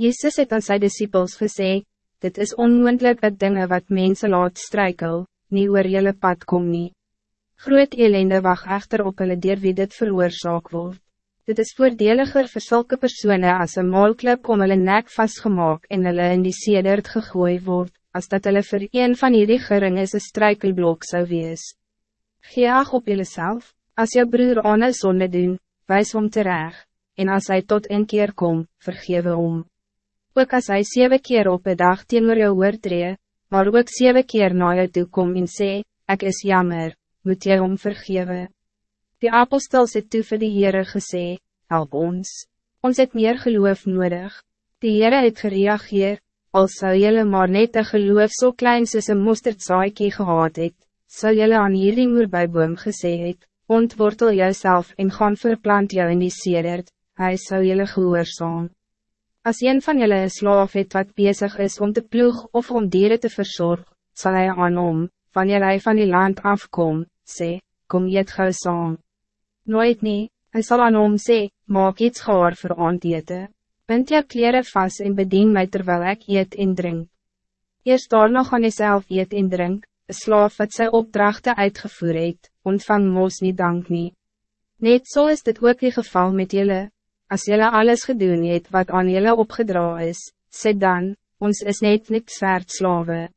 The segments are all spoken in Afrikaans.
Jezus het aan sy disciples gesê, dit is onmoendlik dat dingen wat mensen laat strijkel, nie oor jylle pad kom nie. Groot elende wacht echter op hulle dier wie dit veroorzaak word. Dit is voordeliger vir sulke persone as een maalklip om hulle nek vastgemaak en hulle in die sedert gegooi word, as dat hulle vir een van hierdie gering is een struikelblok zou wees. Gee ag op self, as jou broer aan een zonde doen, wijs om terecht, en als hij tot een keer kom, vergewe om. Ook als hij zeven keer op een dag teenoor jou oortree, maar ook zeven keer na jou toe kom en sê, ek is jammer, moet jy om vergewe. Die apostels het toe vir die Heere gesê, help ons, ons het meer geloof nodig. Die Heere het gereageer, als zou jullie maar net een geloof zo so klein soos een mosterdzaaikie gehad het, sal jullie aan hierdie moerbijboom gesê het, ontwortel jouself en gaan verplant jou in die sedert, hy sal jullie gehoorzaam. Als een van jullie een slaaf het wat bezig is om te ploeg of om dieren te verzorgen, zal hij aan om, wanneer hij van die land afkom, sê, kom je het gauw saam. Nooit nie, hy sal aan om sê, maak iets gehoor vir aandete. Bind jou kleren vast en bedien mij terwijl ik eet en drink. Eerst daarna gaan jy self eet en drink, een slaaf wat sy opdrachten uitgevoer het, ontvang moos niet dank nie. Net zo so is dit ook die geval met jullie. Als jullie alles gedoen het wat aan jullie opgedra is, sê dan, ons is net niks waard slawe.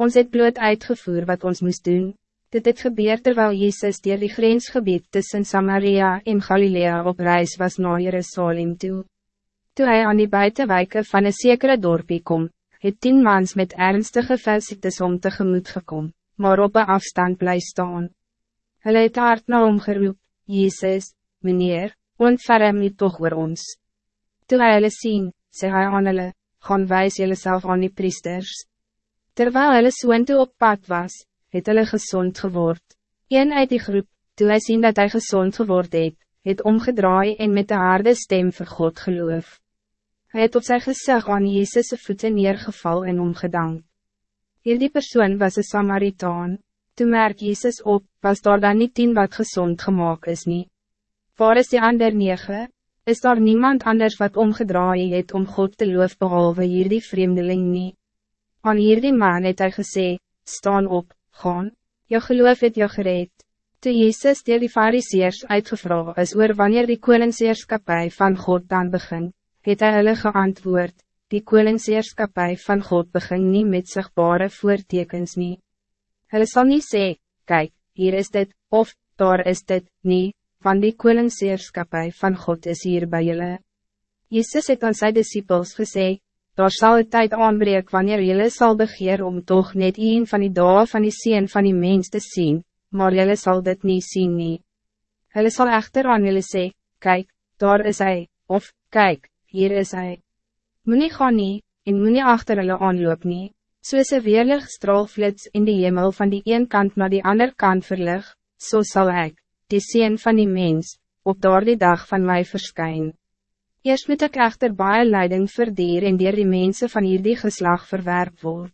Ons het bloed uitgevoer wat ons moest doen. Dit het gebeur terwijl Jezus dier die grensgebied tussen Samaria en Galilea op reis was naar Jerusalem toe. Toe hij aan die buitenwijken van een zekere dorpie kom, het tien mans met ernstige velsiektes om tegemoet gekom, maar op een afstand blij staan. Hulle het hard na omgeroep, Jezus, meneer, ontferm nie toch oor ons. Toe hy hulle sien, sê hy aan hulle, gaan wijs julle self aan die priesters. Terwijl hulle soon toe op pad was, het hulle gezond geword. Een uit die groep, toe hy sien dat hij gezond geword het, het omgedraai en met de harde stem vir God geloof. Hij het op zijn gezicht aan Jezus' voeten neergeval en omgedank. Hierdie persoon was een Samaritaan. Toen merk Jezus op, was daar dan niet tien wat gezond gemaakt is niet. Waar is die ander nege? Is daar niemand anders wat omgedraai het om God te loof behalve hierdie vreemdeling niet? Aan hierdie man het hy gesê, staan op, gaan, jou geloof het jou gereed. Toe Jezus die die fariseers uitgevraagd is oor wanneer die koningseerskapie van God dan begint het hy hulle geantwoord, die koningseerskapie van God begin niet met zichtbare voortekens nie. Hulle sal nie sê, kijk, hier is dit, of, daar is dit, nie, van die koningseerskapie van God is hier bij julle. Jezus het aan sy disciples gesê, daar zal het tijd aanbreek wanneer julle sal begeer om toch net een van die dagen van die sien van die mens te zien, maar julle sal dit niet zien nie. Hulle sal echter aan julle sê, kijk, daar is hij, of, kijk, hier is hij. Moenie gaan nie, en moenie achter hulle aanloop nie, soos een weerlig straalflits in die hemel van die een kant naar die ander kant verlig, so zal ik, die sien van die mens, op door die dag van mij verschijn. Eerst moet ik echter baie leiding verdier en dier die mensen van hierdie geslag verwerp word.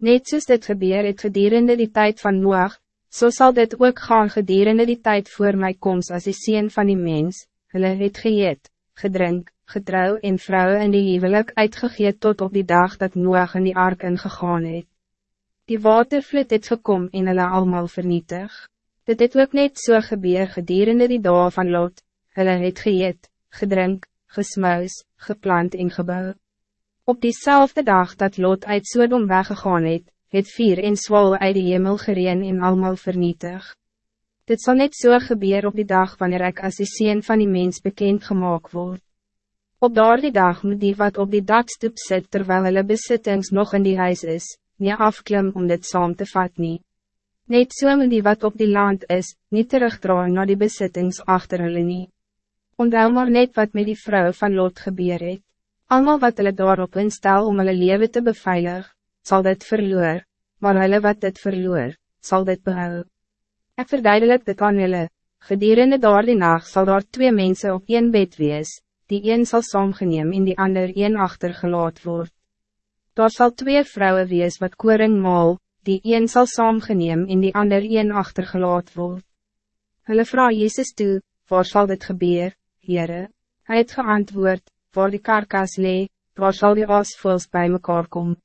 Net soos dit gebeur het gedurende die tijd van Noach, so zal dit ook gaan gedurende die tijd voor mij komst als die sien van die mens, hulle het geëet, gedrink, getrouw en vrouwen in die huwelijk uitgegeet tot op die dag dat Noach in die ark ingegaan het. Die watervloed het gekom en hulle allemaal vernietig. Dit het ook net so gebeur gedurende die dag van Lot, hulle het geëet, gedrink, gesmuis, geplant en gebouw. Op diezelfde dag dat Lot uit Sodom weggegaan het, het vier en swal uit die hemel gereen en allemaal vernietig. Dit zal net zo so gebeuren op die dag wanneer ik als die sien van die mens bekend gemaakt word. Op daardie dag moet die wat op die dakstoep sit terwijl hulle besittings nog in die huis is, nie afklim om dit saam te vat nie. Net so moet die wat op die land is, niet terugdraai na die besittings achter hulle nie. Onthou maar net wat met die vrouw van Lot gebeur het. Almal wat hulle daarop instel om hulle leven te beveilig, zal dit verloor, maar hulle wat dit verloor, zal dit behou. Ek verduidelik dit aan hulle, gedurende daar die nacht sal daar twee mensen op een bed wees, die een zal saamgeneem en die ander een achtergelaat word. Daar zal twee vrouwen wees wat koring maal, die een zal saamgeneem en die ander een achtergelaat word. Hulle vraag Jezus toe, waar zal dit gebeuren, Heere? Hij het geantwoord, waar die karkas lee, waar sal die aasvoels bij mekaar kom?